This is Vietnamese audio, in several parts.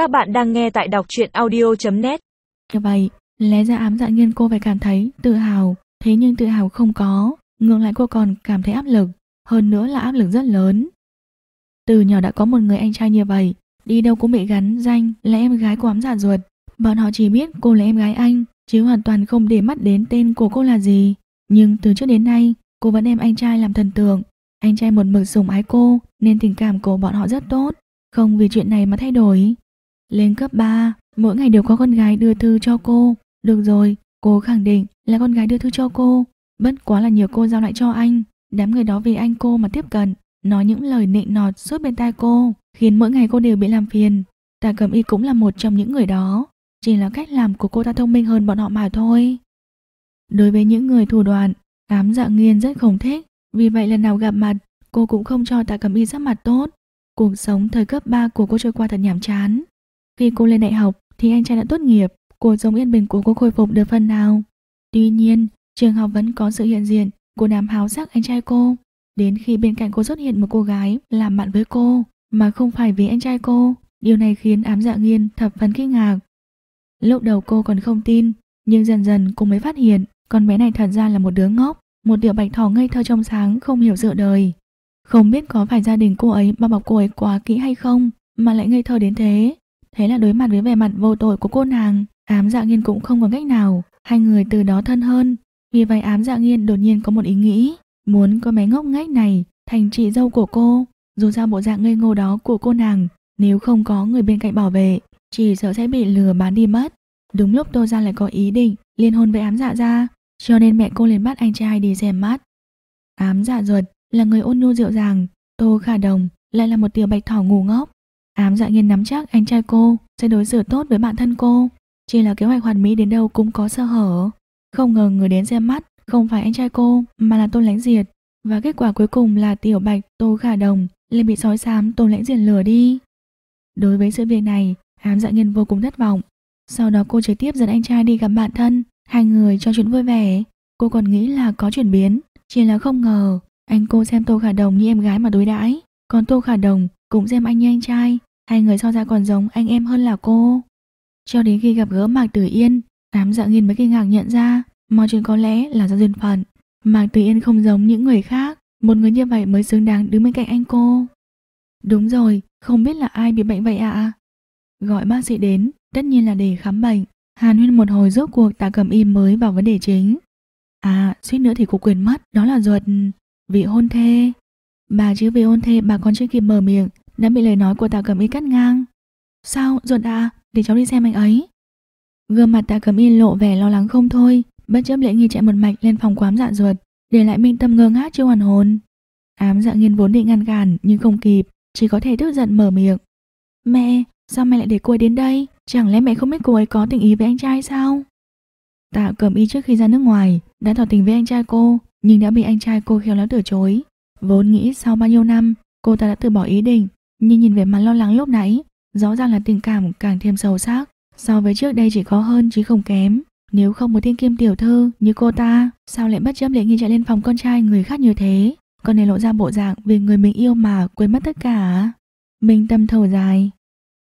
Các bạn đang nghe tại đọc truyện audio.net Như vậy, lẽ ra ám dạ nghiên cô phải cảm thấy tự hào, thế nhưng tự hào không có, ngược lại cô còn cảm thấy áp lực, hơn nữa là áp lực rất lớn. Từ nhỏ đã có một người anh trai như vậy, đi đâu cũng bị gắn danh là em gái của ám dạ ruột. Bọn họ chỉ biết cô là em gái anh, chứ hoàn toàn không để mắt đến tên của cô là gì. Nhưng từ trước đến nay, cô vẫn đem anh trai làm thần tượng. Anh trai một mực sủng ái cô, nên tình cảm của bọn họ rất tốt, không vì chuyện này mà thay đổi. Lên cấp 3, mỗi ngày đều có con gái đưa thư cho cô. Được rồi, cô khẳng định là con gái đưa thư cho cô. Bất quá là nhiều cô giao lại cho anh. Đám người đó vì anh cô mà tiếp cận, nói những lời nịnh nọt suốt bên tai cô, khiến mỗi ngày cô đều bị làm phiền. Tạ Cẩm Y cũng là một trong những người đó. Chỉ là cách làm của cô ta thông minh hơn bọn họ mà thôi. Đối với những người thủ đoạn, ám dạ nghiên rất không thích. Vì vậy lần nào gặp mặt, cô cũng không cho Tạ Cẩm Y sắc mặt tốt. Cuộc sống thời cấp 3 của cô trôi qua thật nhảm chán. Khi cô lên đại học thì anh trai đã tốt nghiệp, cuộc sống yên bình của cô khôi phục được phần nào. Tuy nhiên, trường học vẫn có sự hiện diện của nam háo sắc anh trai cô. Đến khi bên cạnh cô xuất hiện một cô gái làm bạn với cô, mà không phải vì anh trai cô, điều này khiến ám dạ nghiên thập phần kinh ngạc. Lúc đầu cô còn không tin, nhưng dần dần cô mới phát hiện con bé này thật ra là một đứa ngốc, một tiểu bạch thỏ ngây thơ trong sáng không hiểu sự đời. Không biết có phải gia đình cô ấy bao bọc cô ấy quá kỹ hay không mà lại ngây thơ đến thế. Thế là đối mặt với vẻ mặt vô tội của cô nàng, ám dạ nghiên cũng không có cách nào, hai người từ đó thân hơn. Vì vậy ám dạ nghiên đột nhiên có một ý nghĩ, muốn có bé ngốc nghếch này thành chị dâu của cô. Dù sao bộ dạng ngây ngô đó của cô nàng, nếu không có người bên cạnh bảo vệ, chỉ sợ sẽ bị lừa bán đi mất. Đúng lúc Tô Gia lại có ý định liên hôn với ám dạ ra, cho nên mẹ cô liền bắt anh trai đi xem mắt. Ám dạ ruột là người ôn nhu dịu dàng, Tô Khả Đồng lại là một tiểu bạch thỏ ngu ngốc. Ám dạ nghiên nắm chắc anh trai cô sẽ đối xử tốt với bạn thân cô. Chỉ là kế hoạch hoàn mỹ đến đâu cũng có sơ hở. Không ngờ người đến xem mắt không phải anh trai cô mà là Tôn Lãnh Diệt. Và kết quả cuối cùng là tiểu bạch Tô Khả Đồng lại bị sói xám Tôn Lãnh Diệt lừa đi. Đối với sự việc này, ám dạ nghiên vô cùng thất vọng. Sau đó cô trực tiếp dẫn anh trai đi gặp bạn thân, hai người cho chuyện vui vẻ. Cô còn nghĩ là có chuyển biến, chỉ là không ngờ anh cô xem Tô Khả Đồng như em gái mà đối đãi, còn Tô Khả Đồng cũng xem anh như anh trai, hai người so ra còn giống anh em hơn là cô. Cho đến khi gặp gỡ Mạc Tử Yên, tám dạ nghiên mới kinh ngạc nhận ra mọi chuyện có lẽ là do duyên phận. Mạc Tử Yên không giống những người khác, một người như vậy mới xứng đáng đứng bên cạnh anh cô. Đúng rồi, không biết là ai bị bệnh vậy ạ? Gọi bác sĩ đến, tất nhiên là để khám bệnh. Hàn huyên một hồi rốt cuộc tạ cầm im mới vào vấn đề chính. À, suýt nữa thì cô quên mất, đó là ruột vị hôn thê. Bà chứ vị hôn thê bà còn chưa kịp mở miệng, đã bị lời nói của tạ Cẩm y cắt ngang. Sao, ruột à, để cháu đi xem anh ấy. Gương mặt tạ Cẩm y lộ vẻ lo lắng không thôi, bất chấp lễ nghi chạy một mạch lên phòng quám dạ ruột, để lại minh tâm ngơ ngác chưa hoàn hồn. Ám dạ nghiên vốn định ngăn cản nhưng không kịp, chỉ có thể tức giận mở miệng. Mẹ, sao mẹ lại để cô ấy đến đây? Chẳng lẽ mẹ không biết cô ấy có tình ý với anh trai sao? Tạ Cẩm y trước khi ra nước ngoài đã tỏ tình với anh trai cô, nhưng đã bị anh trai cô khéo léo từ chối. Vốn nghĩ sau bao nhiêu năm cô ta đã từ bỏ ý định, nhưng nhìn về mặt lo lắng lúc nãy, rõ ràng là tình cảm càng thêm sâu sắc. So với trước đây chỉ có hơn chứ không kém. Nếu không một thiên kim tiểu thư như cô ta, sao lại bất chấp lễ nghi chạy lên phòng con trai người khác như thế? Còn này lộ ra bộ dạng vì người mình yêu mà quên mất tất cả. Minh tâm thở dài.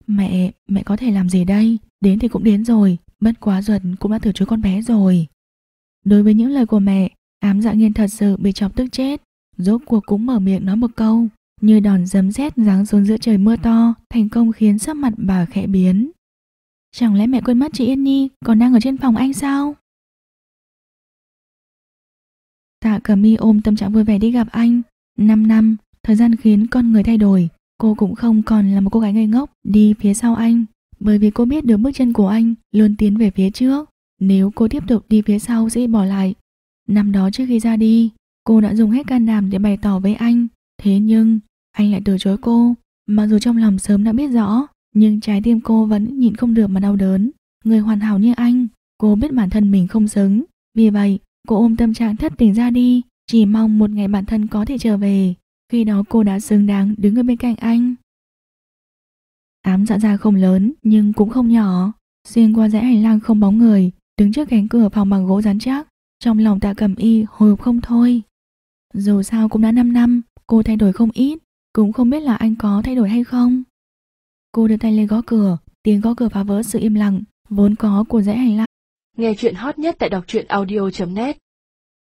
Mẹ, mẹ có thể làm gì đây? Đến thì cũng đến rồi, bất quá ruột cũng đã từ chối con bé rồi. Đối với những lời của mẹ, ám dạ nghiên thật sự bị chọc tức chết. Rốt cuộc cũng mở miệng nói một câu, như đòn giấm rét giáng xuống giữa trời mưa to, thành công khiến sắc mặt bà khẽ biến. Chẳng lẽ mẹ quên mất chị Yên Nhi còn đang ở trên phòng anh sao? Tạ Cẩm Mi ôm tâm trạng vui vẻ đi gặp anh. Năm năm, thời gian khiến con người thay đổi. Cô cũng không còn là một cô gái ngây ngốc đi phía sau anh. Bởi vì cô biết được bước chân của anh luôn tiến về phía trước. Nếu cô tiếp tục đi phía sau sẽ bỏ lại. Năm đó trước khi ra đi, cô đã dùng hết can đảm để bày tỏ với anh. Thế nhưng, anh lại từ chối cô. Mặc dù trong lòng sớm đã biết rõ, nhưng trái tim cô vẫn nhịn không được mà đau đớn. Người hoàn hảo như anh, cô biết bản thân mình không xứng. Vì vậy, cô ôm tâm trạng thất tình ra đi, chỉ mong một ngày bản thân có thể trở về. Khi đó cô đã xứng đáng đứng ở bên cạnh anh. Ám dạ ra không lớn nhưng cũng không nhỏ. Xuyên qua dãy hành lang không bóng người, đứng trước cánh cửa phòng bằng gỗ rắn chắc. Trong lòng tạ cầm y hồi hộp không thôi. Dù sao cũng đã 5 năm, cô thay đổi không ít, cũng không biết là anh có thay đổi hay không. Cô đưa tay lên gõ cửa, Tiếng gõ cửa phá vỡ sự im lặng, vốn có của dãy hành lang. Nghe chuyện hot nhất tại đọc truyện audio.net